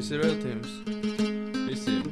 Terceiro eu temos. Terceiro.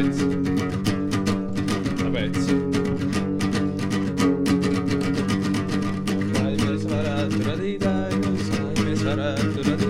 tāpēc. Tāpēc. Lai mēs varētu radīt ainu, lai mēs varētu radīt.